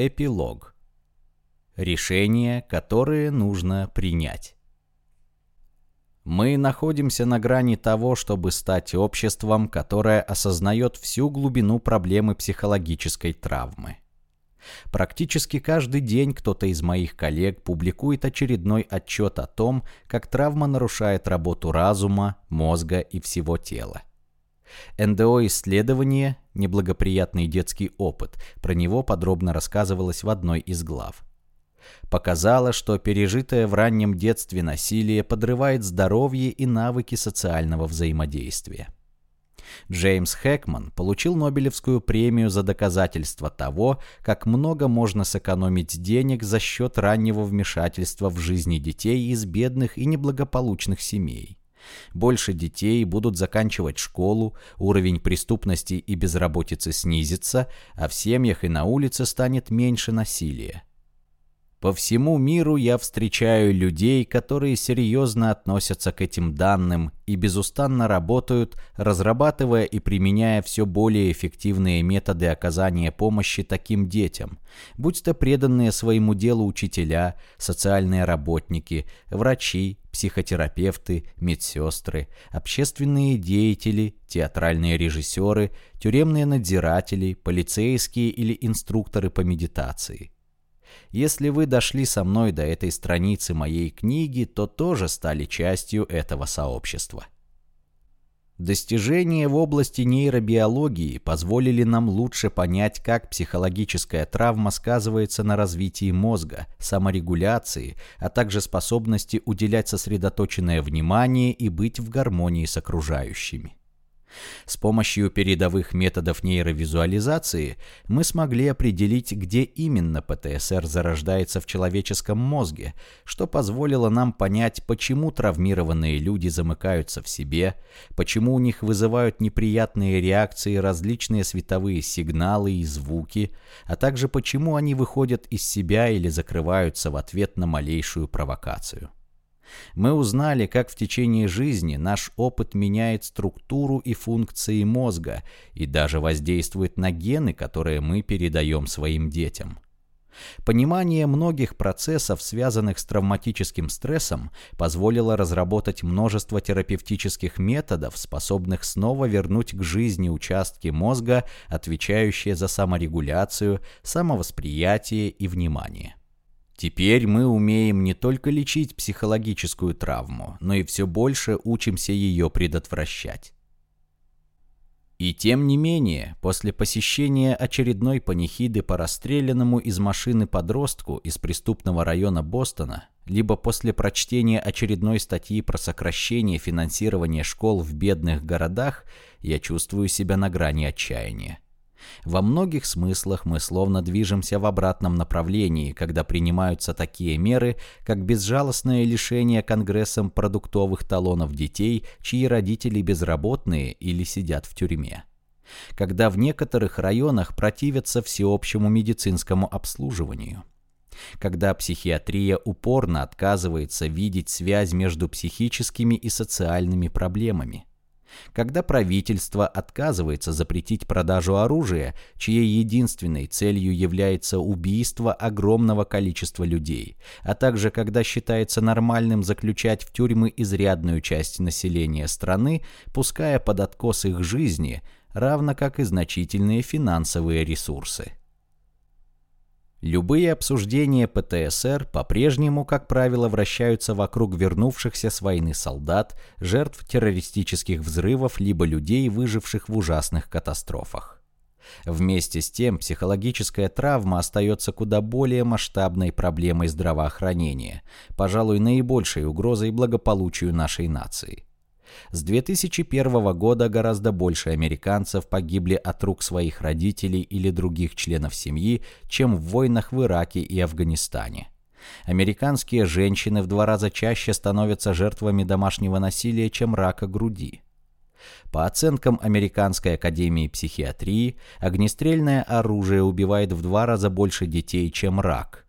Эпилог. Решения, которые нужно принять. Мы находимся на грани того, чтобы стать обществом, которое осознает всю глубину проблемы психологической травмы. Практически каждый день кто-то из моих коллег публикует очередной отчет о том, как травма нарушает работу разума, мозга и всего тела. НДО-исследование «Неблагоприятный детский опыт», про него подробно рассказывалось в одной из глав. Показало, что пережитое в раннем детстве насилие подрывает здоровье и навыки социального взаимодействия. Джеймс Хэкман получил Нобелевскую премию за доказательство того, как много можно сэкономить денег за счет раннего вмешательства в жизни детей из бедных и неблагополучных семей. Больше детей будут заканчивать школу, уровень преступности и безработицы снизится, а в семьях и на улице станет меньше насилия. По всему миру я встречаю людей, которые серьезно относятся к этим данным и безустанно работают, разрабатывая и применяя все более эффективные методы оказания помощи таким детям, будь то преданные своему делу учителя, социальные работники, врачи, психотерапевты, медсестры, общественные деятели, театральные режиссеры, тюремные надзиратели, полицейские или инструкторы по медитации – если вы дошли со мной до этой страницы моей книги, то тоже стали частью этого сообщества. Достижения в области нейробиологии позволили нам лучше понять, как психологическая травма сказывается на развитии мозга, саморегуляции, а также способности уделять сосредоточенное внимание и быть в гармонии с окружающими. С помощью передовых методов нейровизуализации мы смогли определить, где именно ПТСР зарождается в человеческом мозге, что позволило нам понять, почему травмированные люди замыкаются в себе, почему у них вызывают неприятные реакции различные световые сигналы и звуки, а также почему они выходят из себя или закрываются в ответ на малейшую провокацию. Мы узнали, как в течение жизни наш опыт меняет структуру и функции мозга и даже воздействует на гены, которые мы передаем своим детям. Понимание многих процессов, связанных с травматическим стрессом, позволило разработать множество терапевтических методов, способных снова вернуть к жизни участки мозга, отвечающие за саморегуляцию, самовосприятие и внимание. Теперь мы умеем не только лечить психологическую травму, но и все больше учимся ее предотвращать. И тем не менее, после посещения очередной панихиды по расстрелянному из машины подростку из преступного района Бостона, либо после прочтения очередной статьи про сокращение финансирования школ в бедных городах, я чувствую себя на грани отчаяния. Во многих смыслах мы словно движемся в обратном направлении, когда принимаются такие меры, как безжалостное лишение Конгрессом продуктовых талонов детей, чьи родители безработные или сидят в тюрьме. Когда в некоторых районах противятся всеобщему медицинскому обслуживанию. Когда психиатрия упорно отказывается видеть связь между психическими и социальными проблемами когда правительство отказывается запретить продажу оружия, чьей единственной целью является убийство огромного количества людей, а также когда считается нормальным заключать в тюрьмы изрядную часть населения страны, пуская под откос их жизни, равно как и значительные финансовые ресурсы. Любые обсуждения ПТСР по-прежнему, как правило, вращаются вокруг вернувшихся с войны солдат, жертв террористических взрывов либо людей, выживших в ужасных катастрофах. Вместе с тем, психологическая травма остается куда более масштабной проблемой здравоохранения, пожалуй, наибольшей угрозой благополучию нашей нации. С 2001 года гораздо больше американцев погибли от рук своих родителей или других членов семьи, чем в войнах в Ираке и Афганистане. Американские женщины в два раза чаще становятся жертвами домашнего насилия, чем рака груди. По оценкам Американской академии психиатрии, огнестрельное оружие убивает в два раза больше детей, чем рак –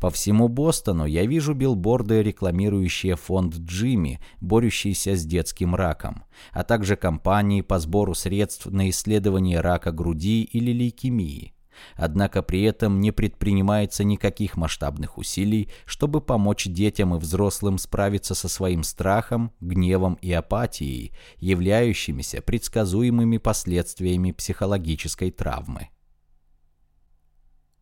по всему Бостону я вижу билборды, рекламирующие фонд Джимми, борющийся с детским раком, а также компании по сбору средств на исследование рака груди или лейкемии. Однако при этом не предпринимается никаких масштабных усилий, чтобы помочь детям и взрослым справиться со своим страхом, гневом и апатией, являющимися предсказуемыми последствиями психологической травмы.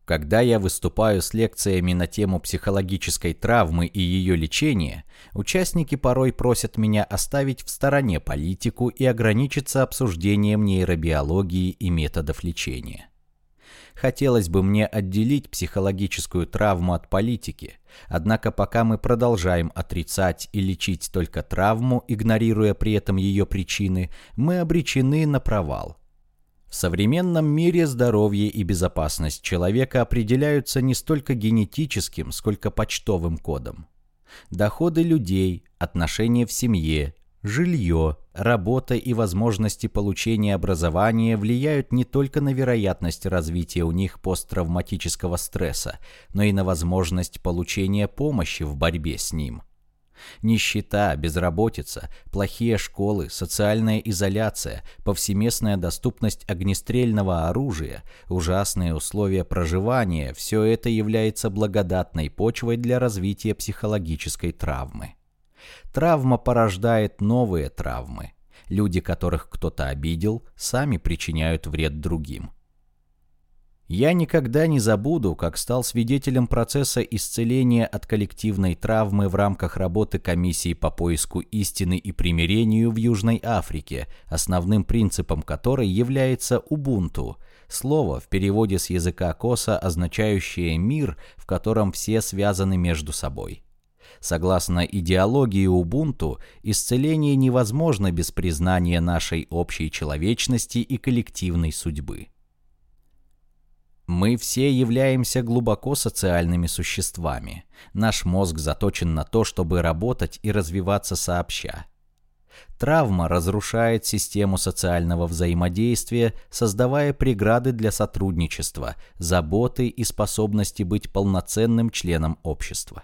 Когда я выступаю с лекциями на тему психологической травмы и ее лечения, участники порой просят меня оставить в стороне политику и ограничиться обсуждением нейробиологии и методов лечения. Хотелось бы мне отделить психологическую травму от политики, однако пока мы продолжаем отрицать и лечить только травму, игнорируя при этом ее причины, мы обречены на провал – в современном мире здоровье и безопасность человека определяются не столько генетическим, сколько почтовым кодом. Доходы людей, отношения в семье, жилье, работа и возможности получения образования влияют не только на вероятность развития у них посттравматического стресса, но и на возможность получения помощи в борьбе с ним. Нищета, безработица, плохие школы, социальная изоляция, повсеместная доступность огнестрельного оружия, ужасные условия проживания – все это является благодатной почвой для развития психологической травмы. Травма порождает новые травмы. Люди, которых кто-то обидел, сами причиняют вред другим. Я никогда не забуду, как стал свидетелем процесса исцеления от коллективной травмы в рамках работы комиссии по поиску истины и примирению в Южной Африке, основным принципом которой является «убунту», слово в переводе с языка коса, означающее «мир», в котором все связаны между собой. Согласно идеологии Убунту, исцеление невозможно без признания нашей общей человечности и коллективной судьбы. Мы все являемся глубоко социальными существами. Наш мозг заточен на то, чтобы работать и развиваться сообща. Травма разрушает систему социального взаимодействия, создавая преграды для сотрудничества, заботы и способности быть полноценным членом общества.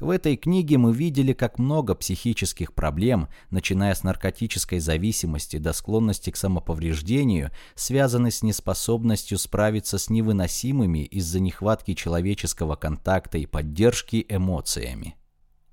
В этой книге мы видели, как много психических проблем, начиная с наркотической зависимости до склонности к самоповреждению, связаны с неспособностью справиться с невыносимыми из-за нехватки человеческого контакта и поддержки эмоциями.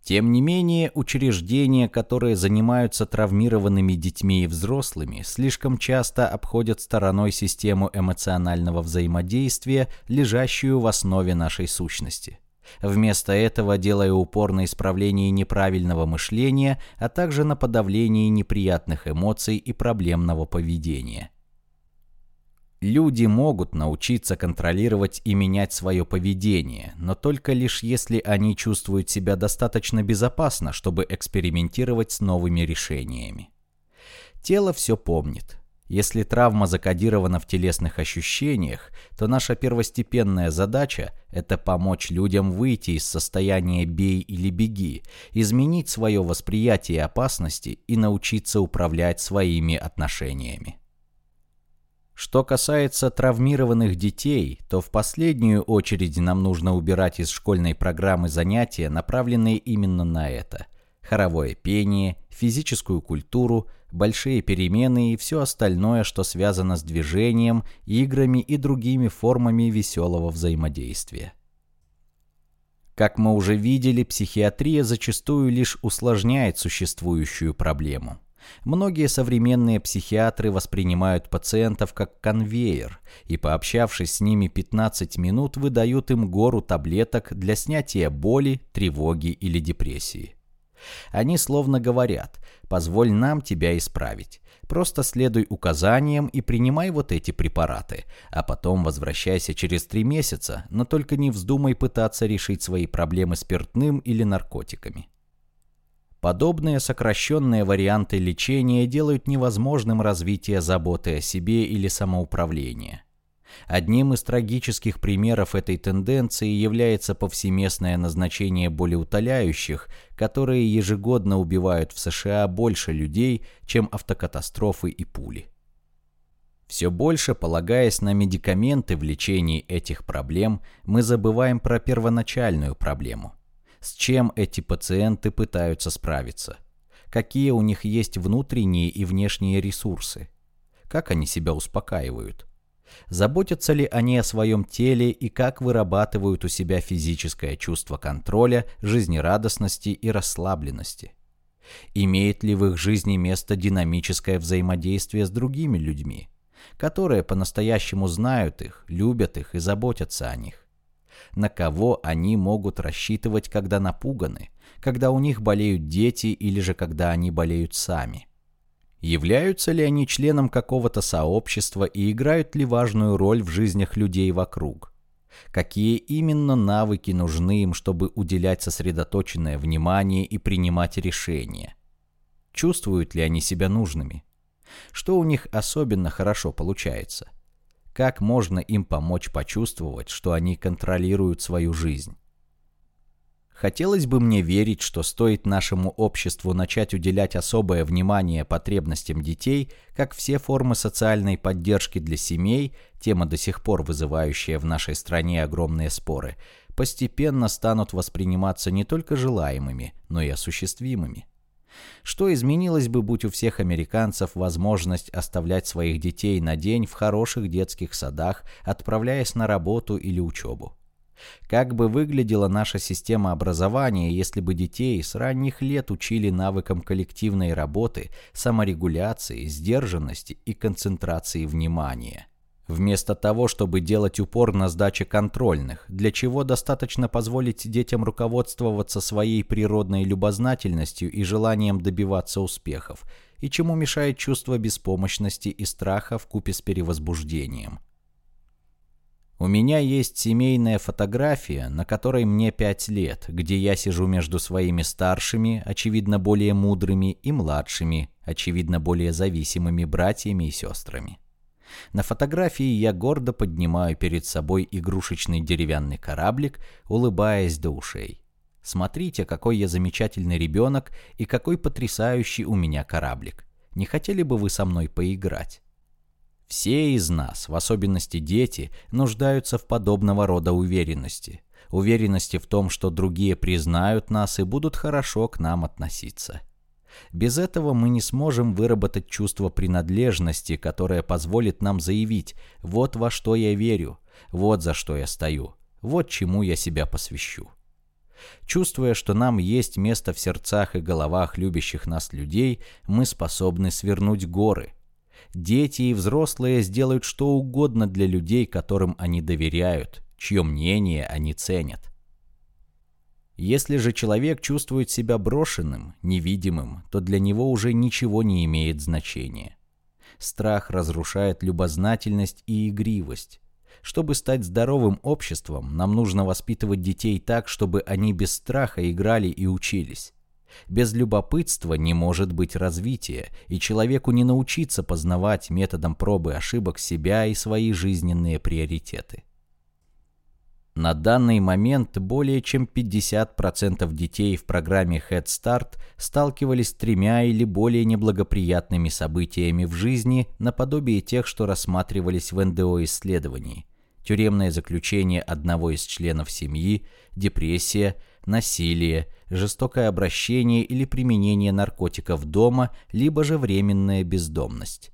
Тем не менее, учреждения, которые занимаются травмированными детьми и взрослыми, слишком часто обходят стороной систему эмоционального взаимодействия, лежащую в основе нашей сущности – Вместо этого делая упор на исправление неправильного мышления, а также на подавлении неприятных эмоций и проблемного поведения. Люди могут научиться контролировать и менять свое поведение, но только лишь если они чувствуют себя достаточно безопасно, чтобы экспериментировать с новыми решениями. Тело все помнит. Если травма закодирована в телесных ощущениях, то наша первостепенная задача – это помочь людям выйти из состояния «бей или беги», изменить свое восприятие опасности и научиться управлять своими отношениями. Что касается травмированных детей, то в последнюю очередь нам нужно убирать из школьной программы занятия, направленные именно на это – хоровое пение, физическую культуру, большие перемены и все остальное, что связано с движением, играми и другими формами веселого взаимодействия. Как мы уже видели, психиатрия зачастую лишь усложняет существующую проблему. Многие современные психиатры воспринимают пациентов как конвейер и, пообщавшись с ними 15 минут, выдают им гору таблеток для снятия боли, тревоги или депрессии. Они словно говорят «позволь нам тебя исправить». Просто следуй указаниям и принимай вот эти препараты, а потом возвращайся через три месяца, но только не вздумай пытаться решить свои проблемы спиртным или наркотиками. Подобные сокращенные варианты лечения делают невозможным развитие заботы о себе или самоуправления. Одним из трагических примеров этой тенденции является повсеместное назначение болеутоляющих, которые ежегодно убивают в США больше людей, чем автокатастрофы и пули. Все больше, полагаясь на медикаменты в лечении этих проблем, мы забываем про первоначальную проблему. С чем эти пациенты пытаются справиться? Какие у них есть внутренние и внешние ресурсы? Как они себя успокаивают? Заботятся ли они о своем теле и как вырабатывают у себя физическое чувство контроля, жизнерадостности и расслабленности? Имеет ли в их жизни место динамическое взаимодействие с другими людьми, которые по-настоящему знают их, любят их и заботятся о них? На кого они могут рассчитывать, когда напуганы, когда у них болеют дети или же когда они болеют сами? Являются ли они членом какого-то сообщества и играют ли важную роль в жизнях людей вокруг? Какие именно навыки нужны им, чтобы уделять сосредоточенное внимание и принимать решения? Чувствуют ли они себя нужными? Что у них особенно хорошо получается? Как можно им помочь почувствовать, что они контролируют свою жизнь? Хотелось бы мне верить, что стоит нашему обществу начать уделять особое внимание потребностям детей, как все формы социальной поддержки для семей, тема до сих пор вызывающая в нашей стране огромные споры, постепенно станут восприниматься не только желаемыми, но и осуществимыми. Что изменилось бы, будь у всех американцев возможность оставлять своих детей на день в хороших детских садах, отправляясь на работу или учебу? Как бы выглядела наша система образования, если бы детей с ранних лет учили навыкам коллективной работы, саморегуляции, сдержанности и концентрации внимания? Вместо того, чтобы делать упор на сдаче контрольных, для чего достаточно позволить детям руководствоваться своей природной любознательностью и желанием добиваться успехов, и чему мешает чувство беспомощности и страха в купе с перевозбуждением. У меня есть семейная фотография, на которой мне пять лет, где я сижу между своими старшими, очевидно более мудрыми, и младшими, очевидно более зависимыми братьями и сестрами. На фотографии я гордо поднимаю перед собой игрушечный деревянный кораблик, улыбаясь до ушей. Смотрите, какой я замечательный ребенок и какой потрясающий у меня кораблик. Не хотели бы вы со мной поиграть? Все из нас, в особенности дети, нуждаются в подобного рода уверенности. Уверенности в том, что другие признают нас и будут хорошо к нам относиться. Без этого мы не сможем выработать чувство принадлежности, которое позволит нам заявить «вот во что я верю», «вот за что я стою», «вот чему я себя посвящу». Чувствуя, что нам есть место в сердцах и головах любящих нас людей, мы способны свернуть горы, Дети и взрослые сделают что угодно для людей, которым они доверяют, чье мнение они ценят. Если же человек чувствует себя брошенным, невидимым, то для него уже ничего не имеет значения. Страх разрушает любознательность и игривость. Чтобы стать здоровым обществом, нам нужно воспитывать детей так, чтобы они без страха играли и учились. Без любопытства не может быть развития, и человеку не научиться познавать методом пробы ошибок себя и свои жизненные приоритеты. На данный момент более чем 50% детей в программе Head Start сталкивались с тремя или более неблагоприятными событиями в жизни наподобие тех, что рассматривались в НДО-исследовании. Тюремное заключение одного из членов семьи, депрессия – насилие, жестокое обращение или применение наркотиков дома, либо же временная бездомность.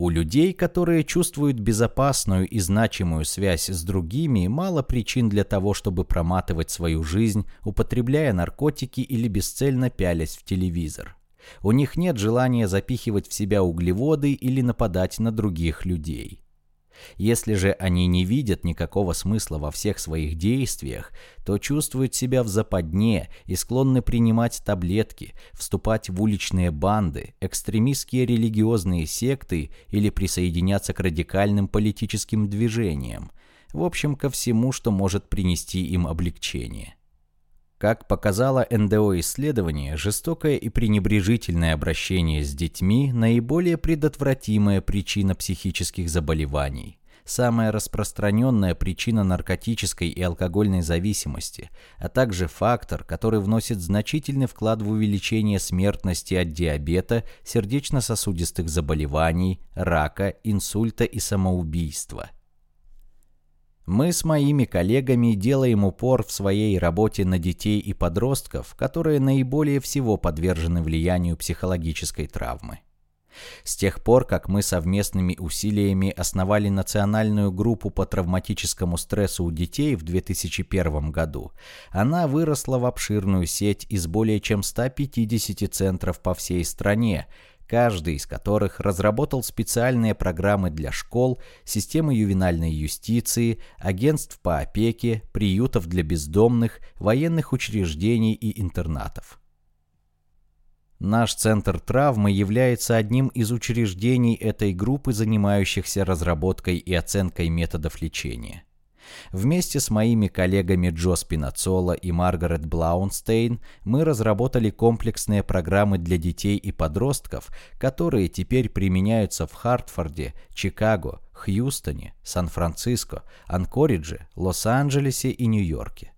У людей, которые чувствуют безопасную и значимую связь с другими, мало причин для того, чтобы проматывать свою жизнь, употребляя наркотики или бесцельно пялясь в телевизор. У них нет желания запихивать в себя углеводы или нападать на других людей. Если же они не видят никакого смысла во всех своих действиях, то чувствуют себя в западне и склонны принимать таблетки, вступать в уличные банды, экстремистские религиозные секты или присоединяться к радикальным политическим движениям, в общем, ко всему, что может принести им облегчение. Как показало НДО-исследование, жестокое и пренебрежительное обращение с детьми – наиболее предотвратимая причина психических заболеваний, самая распространенная причина наркотической и алкогольной зависимости, а также фактор, который вносит значительный вклад в увеличение смертности от диабета, сердечно-сосудистых заболеваний, рака, инсульта и самоубийства – мы с моими коллегами делаем упор в своей работе на детей и подростков, которые наиболее всего подвержены влиянию психологической травмы. С тех пор, как мы совместными усилиями основали национальную группу по травматическому стрессу у детей в 2001 году, она выросла в обширную сеть из более чем 150 центров по всей стране, каждый из которых разработал специальные программы для школ, системы ювенальной юстиции, агентств по опеке, приютов для бездомных, военных учреждений и интернатов. Наш центр травмы является одним из учреждений этой группы, занимающихся разработкой и оценкой методов лечения. Вместе с моими коллегами Джо Спинацола и Маргарет Блаунстейн мы разработали комплексные программы для детей и подростков, которые теперь применяются в Хартфорде, Чикаго, Хьюстоне, Сан-Франциско, Анкоридже, Лос-Анджелесе и Нью-Йорке.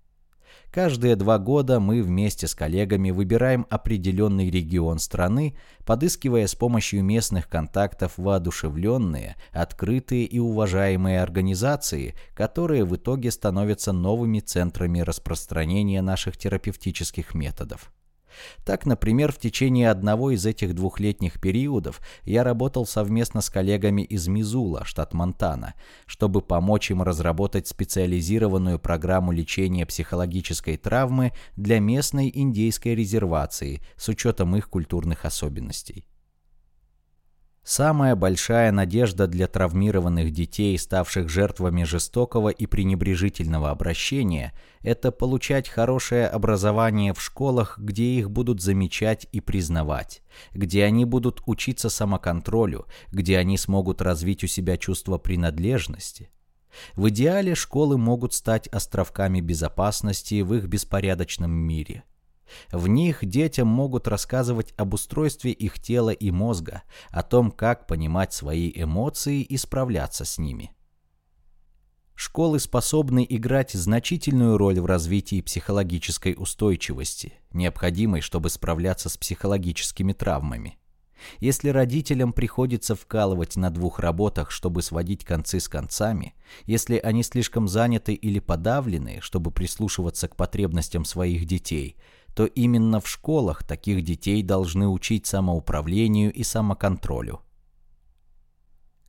Каждые два года мы вместе с коллегами выбираем определенный регион страны, подыскивая с помощью местных контактов воодушевленные, открытые и уважаемые организации, которые в итоге становятся новыми центрами распространения наших терапевтических методов. Так, например, в течение одного из этих двухлетних периодов я работал совместно с коллегами из Мизула, штат Монтана, чтобы помочь им разработать специализированную программу лечения психологической травмы для местной индейской резервации с учетом их культурных особенностей. Самая большая надежда для травмированных детей, ставших жертвами жестокого и пренебрежительного обращения, это получать хорошее образование в школах, где их будут замечать и признавать, где они будут учиться самоконтролю, где они смогут развить у себя чувство принадлежности. В идеале школы могут стать островками безопасности в их беспорядочном мире – в них детям могут рассказывать об устройстве их тела и мозга, о том, как понимать свои эмоции и справляться с ними. Школы способны играть значительную роль в развитии психологической устойчивости, необходимой, чтобы справляться с психологическими травмами. Если родителям приходится вкалывать на двух работах, чтобы сводить концы с концами, если они слишком заняты или подавлены, чтобы прислушиваться к потребностям своих детей – то именно в школах таких детей должны учить самоуправлению и самоконтролю.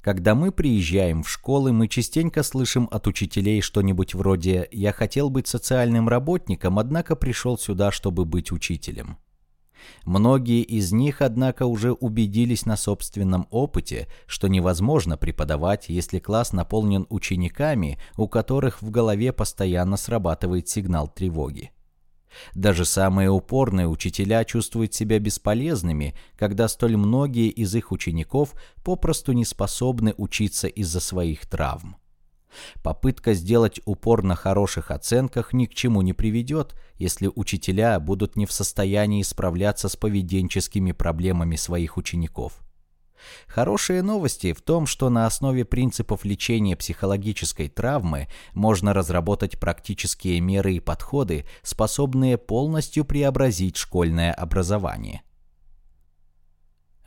Когда мы приезжаем в школы, мы частенько слышим от учителей что-нибудь вроде «я хотел быть социальным работником, однако пришел сюда, чтобы быть учителем». Многие из них, однако, уже убедились на собственном опыте, что невозможно преподавать, если класс наполнен учениками, у которых в голове постоянно срабатывает сигнал тревоги. Даже самые упорные учителя чувствуют себя бесполезными, когда столь многие из их учеников попросту не способны учиться из-за своих травм. Попытка сделать упор на хороших оценках ни к чему не приведет, если учителя будут не в состоянии справляться с поведенческими проблемами своих учеников. Хорошие новости в том, что на основе принципов лечения психологической травмы можно разработать практические меры и подходы, способные полностью преобразить школьное образование.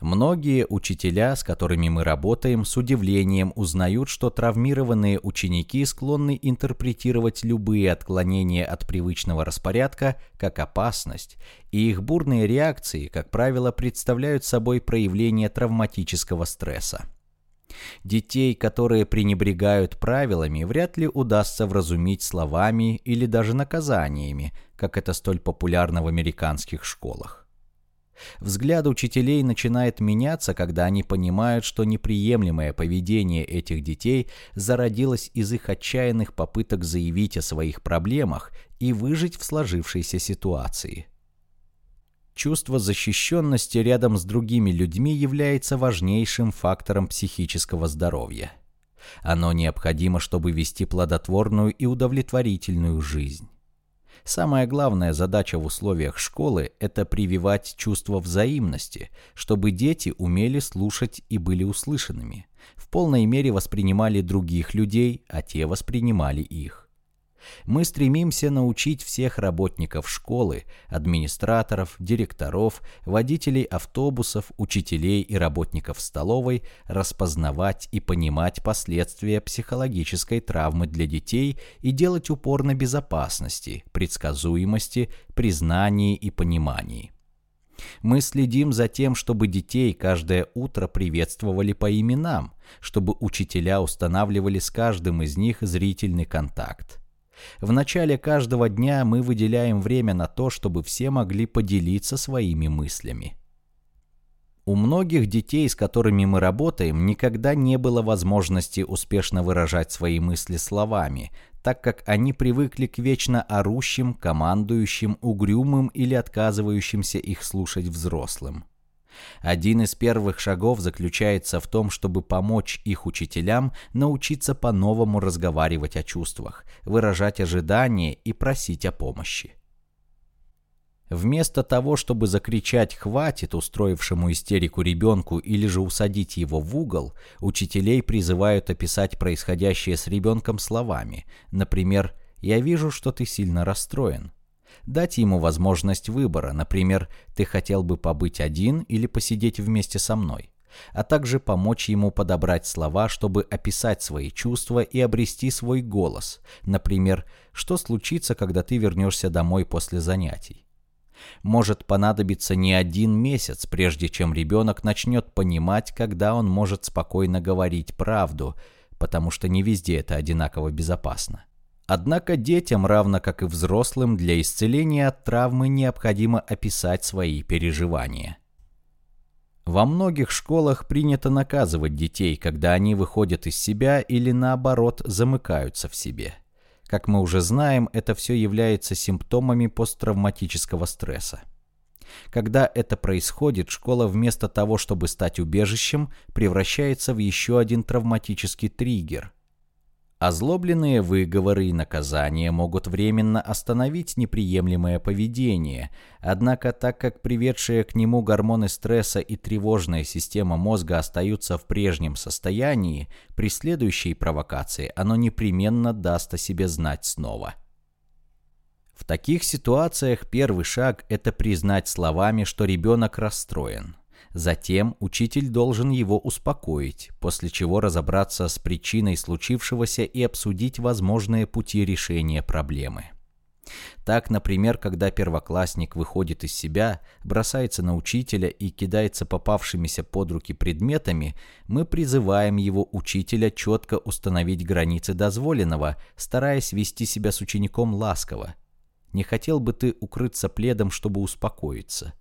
Многие учителя, с которыми мы работаем, с удивлением узнают, что травмированные ученики склонны интерпретировать любые отклонения от привычного распорядка как опасность, и их бурные реакции, как правило, представляют собой проявление травматического стресса. Детей, которые пренебрегают правилами, вряд ли удастся вразумить словами или даже наказаниями, как это столь популярно в американских школах. Взгляд учителей начинает меняться, когда они понимают, что неприемлемое поведение этих детей зародилось из их отчаянных попыток заявить о своих проблемах и выжить в сложившейся ситуации. Чувство защищенности рядом с другими людьми является важнейшим фактором психического здоровья. Оно необходимо, чтобы вести плодотворную и удовлетворительную жизнь. Самая главная задача в условиях школы – это прививать чувство взаимности, чтобы дети умели слушать и были услышанными, в полной мере воспринимали других людей, а те воспринимали их. Мы стремимся научить всех работников школы, администраторов, директоров, водителей автобусов, учителей и работников столовой распознавать и понимать последствия психологической травмы для детей и делать упор на безопасности, предсказуемости, признании и понимании. Мы следим за тем, чтобы детей каждое утро приветствовали по именам, чтобы учителя устанавливали с каждым из них зрительный контакт. В начале каждого дня мы выделяем время на то, чтобы все могли поделиться своими мыслями. У многих детей, с которыми мы работаем, никогда не было возможности успешно выражать свои мысли словами, так как они привыкли к вечно орущим, командующим, угрюмым или отказывающимся их слушать взрослым. Один из первых шагов заключается в том, чтобы помочь их учителям научиться по-новому разговаривать о чувствах, выражать ожидания и просить о помощи. Вместо того, чтобы закричать «хватит» устроившему истерику ребенку или же усадить его в угол, учителей призывают описать происходящее с ребенком словами. Например, «Я вижу, что ты сильно расстроен». Дать ему возможность выбора, например, «Ты хотел бы побыть один или посидеть вместе со мной?» а также помочь ему подобрать слова, чтобы описать свои чувства и обрести свой голос. Например, «Что случится, когда ты вернешься домой после занятий?» Может понадобиться не один месяц, прежде чем ребенок начнет понимать, когда он может спокойно говорить правду, потому что не везде это одинаково безопасно. Однако детям, равно как и взрослым, для исцеления от травмы необходимо описать свои переживания. Во многих школах принято наказывать детей, когда они выходят из себя или наоборот замыкаются в себе – как мы уже знаем, это все является симптомами посттравматического стресса. Когда это происходит, школа вместо того, чтобы стать убежищем, превращается в еще один травматический триггер, Озлобленные выговоры и наказания могут временно остановить неприемлемое поведение, однако так как приведшие к нему гормоны стресса и тревожная система мозга остаются в прежнем состоянии, при следующей провокации оно непременно даст о себе знать снова. В таких ситуациях первый шаг – это признать словами, что ребенок расстроен – Затем учитель должен его успокоить, после чего разобраться с причиной случившегося и обсудить возможные пути решения проблемы. Так, например, когда первоклассник выходит из себя, бросается на учителя и кидается попавшимися под руки предметами, мы призываем его учителя четко установить границы дозволенного, стараясь вести себя с учеником ласково. Не хотел бы ты укрыться пледом, чтобы успокоиться?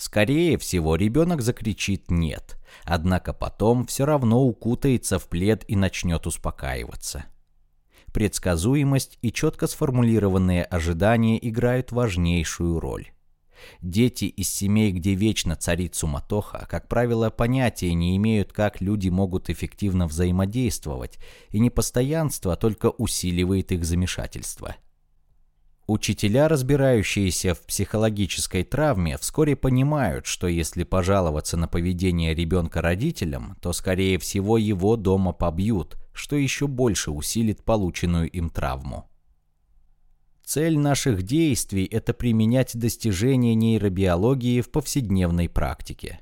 Скорее всего, ребенок закричит «нет», однако потом все равно укутается в плед и начнет успокаиваться. Предсказуемость и четко сформулированные ожидания играют важнейшую роль. Дети из семей, где вечно царит суматоха, как правило, понятия не имеют, как люди могут эффективно взаимодействовать, и непостоянство только усиливает их замешательство – Учителя, разбирающиеся в психологической травме, вскоре понимают, что если пожаловаться на поведение ребенка родителям, то, скорее всего, его дома побьют, что еще больше усилит полученную им травму. Цель наших действий – это применять достижения нейробиологии в повседневной практике.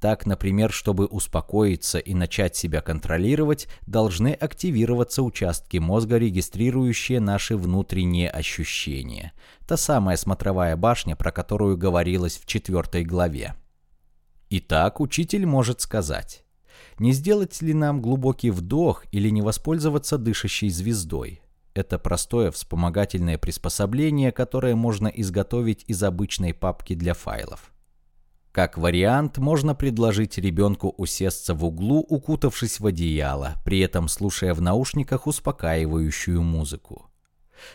Так, например, чтобы успокоиться и начать себя контролировать, должны активироваться участки мозга, регистрирующие наши внутренние ощущения. Та самая смотровая башня, про которую говорилось в четвертой главе. Итак, учитель может сказать, не сделать ли нам глубокий вдох или не воспользоваться дышащей звездой? Это простое вспомогательное приспособление, которое можно изготовить из обычной папки для файлов. Как вариант, можно предложить ребенку усесться в углу, укутавшись в одеяло, при этом слушая в наушниках успокаивающую музыку.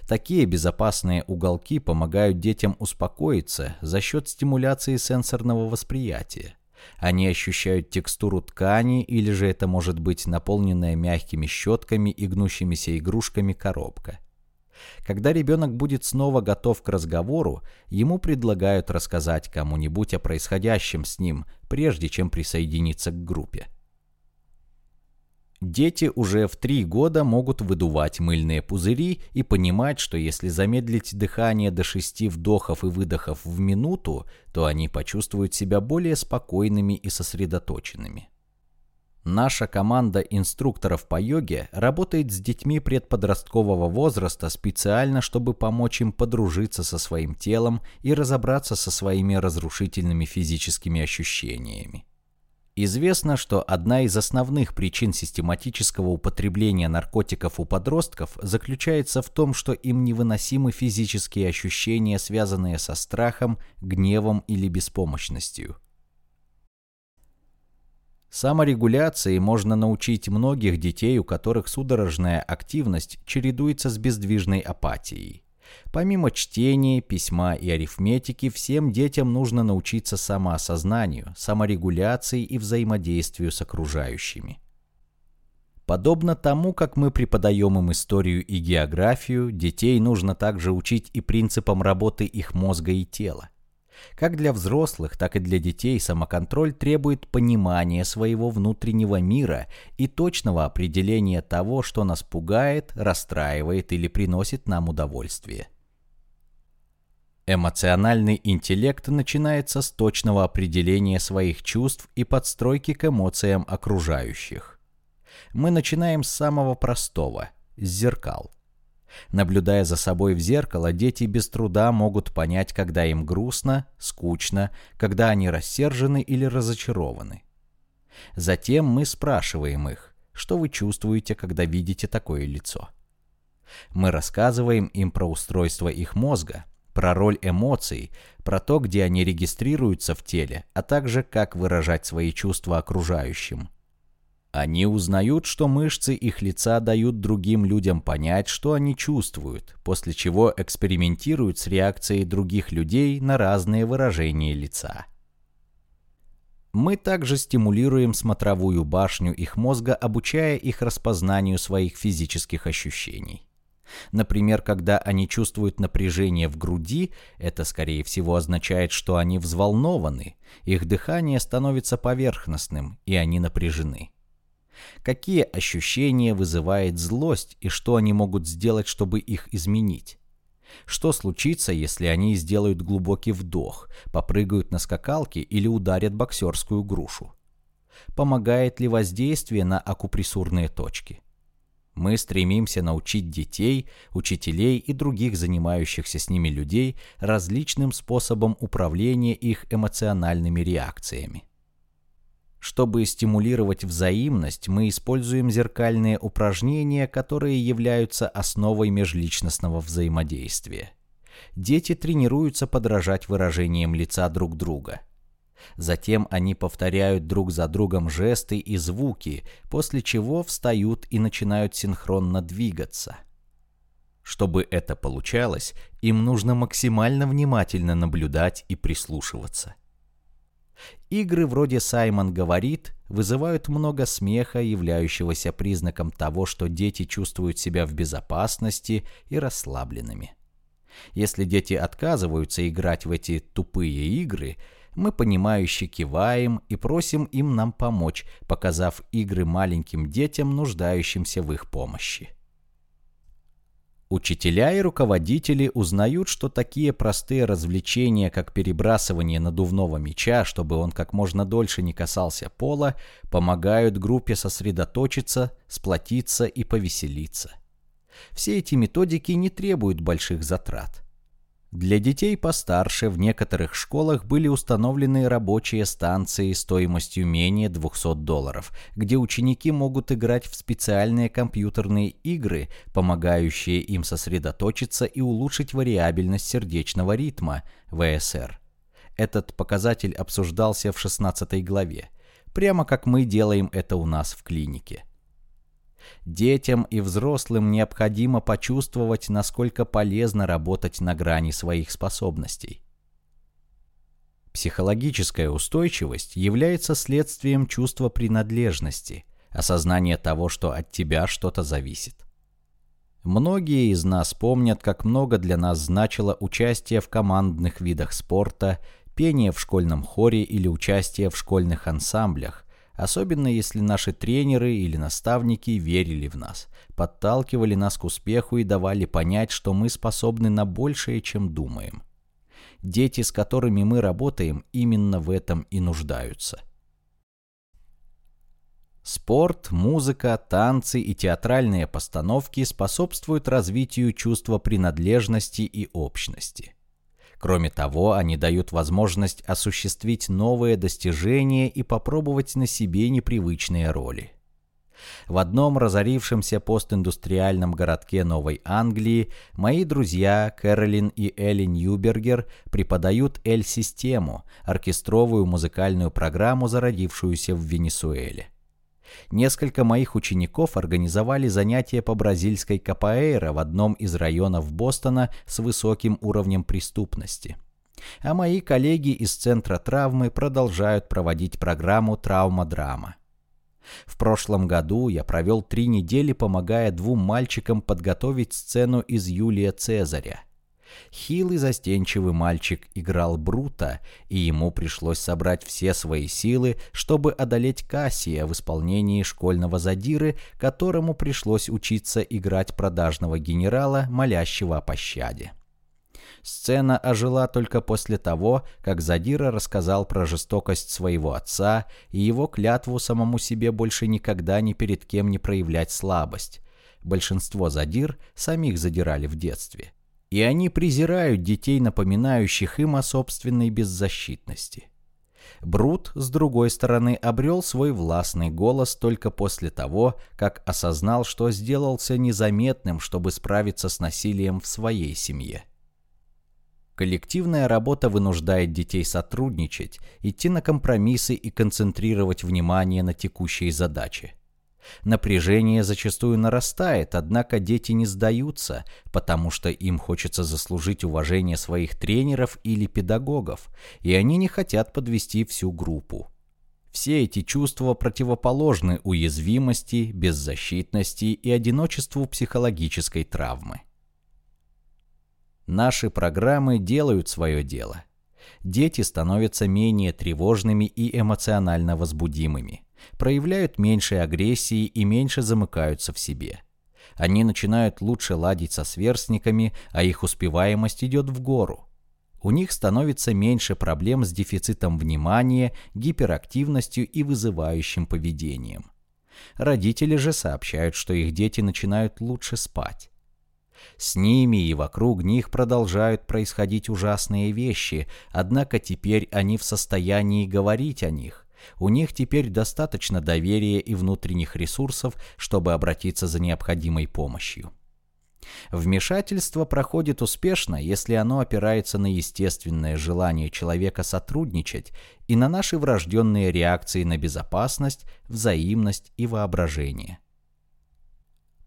Такие безопасные уголки помогают детям успокоиться за счет стимуляции сенсорного восприятия. Они ощущают текстуру ткани или же это может быть наполненная мягкими щетками и гнущимися игрушками коробка. Когда ребенок будет снова готов к разговору, ему предлагают рассказать кому-нибудь о происходящем с ним, прежде чем присоединиться к группе. Дети уже в три года могут выдувать мыльные пузыри и понимать, что если замедлить дыхание до шести вдохов и выдохов в минуту, то они почувствуют себя более спокойными и сосредоточенными. Наша команда инструкторов по йоге работает с детьми предподросткового возраста специально, чтобы помочь им подружиться со своим телом и разобраться со своими разрушительными физическими ощущениями. Известно, что одна из основных причин систематического употребления наркотиков у подростков заключается в том, что им невыносимы физические ощущения, связанные со страхом, гневом или беспомощностью. Саморегуляции можно научить многих детей, у которых судорожная активность чередуется с бездвижной апатией. Помимо чтения, письма и арифметики, всем детям нужно научиться самоосознанию, саморегуляции и взаимодействию с окружающими. Подобно тому, как мы преподаем им историю и географию, детей нужно также учить и принципам работы их мозга и тела. Как для взрослых, так и для детей самоконтроль требует понимания своего внутреннего мира и точного определения того, что нас пугает, расстраивает или приносит нам удовольствие. Эмоциональный интеллект начинается с точного определения своих чувств и подстройки к эмоциям окружающих. Мы начинаем с самого простого – с зеркал – Наблюдая за собой в зеркало, дети без труда могут понять, когда им грустно, скучно, когда они рассержены или разочарованы. Затем мы спрашиваем их, что вы чувствуете, когда видите такое лицо. Мы рассказываем им про устройство их мозга, про роль эмоций, про то, где они регистрируются в теле, а также как выражать свои чувства окружающим – они узнают, что мышцы их лица дают другим людям понять, что они чувствуют, после чего экспериментируют с реакцией других людей на разные выражения лица. Мы также стимулируем смотровую башню их мозга, обучая их распознанию своих физических ощущений. Например, когда они чувствуют напряжение в груди, это, скорее всего, означает, что они взволнованы, их дыхание становится поверхностным, и они напряжены. Какие ощущения вызывает злость и что они могут сделать, чтобы их изменить? Что случится, если они сделают глубокий вдох, попрыгают на скакалке или ударят боксерскую грушу? Помогает ли воздействие на акупрессурные точки? Мы стремимся научить детей, учителей и других занимающихся с ними людей различным способам управления их эмоциональными реакциями. Чтобы стимулировать взаимность, мы используем зеркальные упражнения, которые являются основой межличностного взаимодействия. Дети тренируются подражать выражениям лица друг друга. Затем они повторяют друг за другом жесты и звуки, после чего встают и начинают синхронно двигаться. Чтобы это получалось, им нужно максимально внимательно наблюдать и прислушиваться. Игры вроде «Саймон говорит» вызывают много смеха, являющегося признаком того, что дети чувствуют себя в безопасности и расслабленными. Если дети отказываются играть в эти тупые игры, мы понимающе киваем и просим им нам помочь, показав игры маленьким детям, нуждающимся в их помощи. Учителя и руководители узнают, что такие простые развлечения, как перебрасывание надувного мяча, чтобы он как можно дольше не касался пола, помогают группе сосредоточиться, сплотиться и повеселиться. Все эти методики не требуют больших затрат. Для детей постарше в некоторых школах были установлены рабочие станции стоимостью менее 200 долларов, где ученики могут играть в специальные компьютерные игры, помогающие им сосредоточиться и улучшить вариабельность сердечного ритма, ВСР. Этот показатель обсуждался в 16 главе, прямо как мы делаем это у нас в клинике. Детям и взрослым необходимо почувствовать, насколько полезно работать на грани своих способностей. Психологическая устойчивость является следствием чувства принадлежности, осознания того, что от тебя что-то зависит. Многие из нас помнят, как много для нас значило участие в командных видах спорта, пение в школьном хоре или участие в школьных ансамблях, особенно если наши тренеры или наставники верили в нас, подталкивали нас к успеху и давали понять, что мы способны на большее, чем думаем. Дети, с которыми мы работаем, именно в этом и нуждаются. Спорт, музыка, танцы и театральные постановки способствуют развитию чувства принадлежности и общности. Кроме того, они дают возможность осуществить новые достижения и попробовать на себе непривычные роли. В одном разорившемся постиндустриальном городке Новой Англии мои друзья Кэролин и Элли Ньюбергер преподают Эль-систему, оркестровую музыкальную программу, зародившуюся в Венесуэле. Несколько моих учеников организовали занятия по бразильской капоэйро в одном из районов Бостона с высоким уровнем преступности. А мои коллеги из Центра травмы продолжают проводить программу «Травма-драма». В прошлом году я провел три недели, помогая двум мальчикам подготовить сцену из Юлия Цезаря – Хилый застенчивый мальчик играл Брута, и ему пришлось собрать все свои силы, чтобы одолеть Кассия в исполнении школьного задиры, которому пришлось учиться играть продажного генерала, молящего о пощаде. Сцена ожила только после того, как Задира рассказал про жестокость своего отца и его клятву самому себе больше никогда ни перед кем не проявлять слабость. Большинство Задир самих задирали в детстве и они презирают детей, напоминающих им о собственной беззащитности. Брут, с другой стороны, обрел свой властный голос только после того, как осознал, что сделался незаметным, чтобы справиться с насилием в своей семье. Коллективная работа вынуждает детей сотрудничать, идти на компромиссы и концентрировать внимание на текущей задаче – Напряжение зачастую нарастает, однако дети не сдаются, потому что им хочется заслужить уважение своих тренеров или педагогов, и они не хотят подвести всю группу. Все эти чувства противоположны уязвимости, беззащитности и одиночеству психологической травмы. Наши программы делают свое дело. Дети становятся менее тревожными и эмоционально возбудимыми проявляют меньше агрессии и меньше замыкаются в себе. Они начинают лучше ладить со сверстниками, а их успеваемость идет в гору. У них становится меньше проблем с дефицитом внимания, гиперактивностью и вызывающим поведением. Родители же сообщают, что их дети начинают лучше спать. С ними и вокруг них продолжают происходить ужасные вещи, однако теперь они в состоянии говорить о них, у них теперь достаточно доверия и внутренних ресурсов, чтобы обратиться за необходимой помощью. Вмешательство проходит успешно, если оно опирается на естественное желание человека сотрудничать и на наши врожденные реакции на безопасность, взаимность и воображение.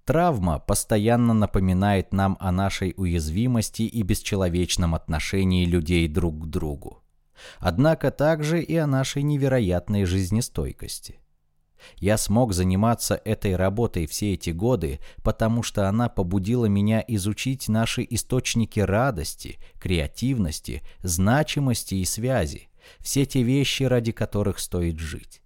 Травма постоянно напоминает нам о нашей уязвимости и бесчеловечном отношении людей друг к другу однако также и о нашей невероятной жизнестойкости. Я смог заниматься этой работой все эти годы, потому что она побудила меня изучить наши источники радости, креативности, значимости и связи, все те вещи, ради которых стоит жить.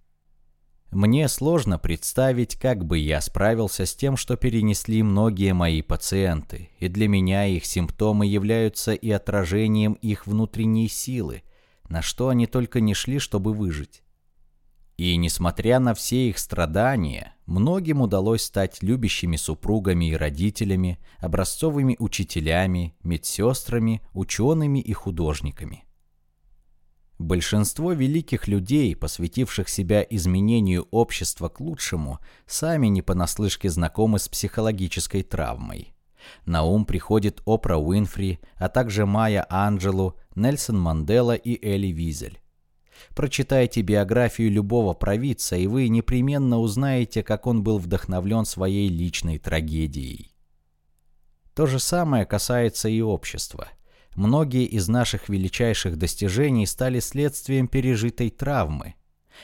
Мне сложно представить, как бы я справился с тем, что перенесли многие мои пациенты, и для меня их симптомы являются и отражением их внутренней силы, на что они только не шли, чтобы выжить. И, несмотря на все их страдания, многим удалось стать любящими супругами и родителями, образцовыми учителями, медсестрами, учеными и художниками. Большинство великих людей, посвятивших себя изменению общества к лучшему, сами не понаслышке знакомы с психологической травмой. На ум приходит Опра Уинфри, а также Майя Анджелу, Нельсон Мандела и Эли Визель. Прочитайте биографию любого провидца, и вы непременно узнаете, как он был вдохновлен своей личной трагедией. То же самое касается и общества. Многие из наших величайших достижений стали следствием пережитой травмы.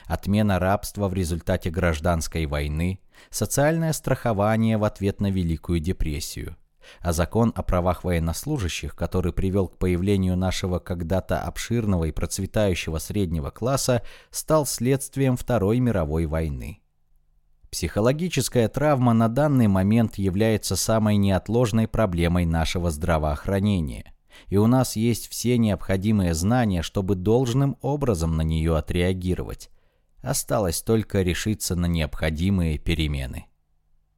Отмена рабства в результате гражданской войны, социальное страхование в ответ на Великую депрессию – а закон о правах военнослужащих, который привел к появлению нашего когда-то обширного и процветающего среднего класса, стал следствием Второй мировой войны. Психологическая травма на данный момент является самой неотложной проблемой нашего здравоохранения, и у нас есть все необходимые знания, чтобы должным образом на нее отреагировать. Осталось только решиться на необходимые перемены.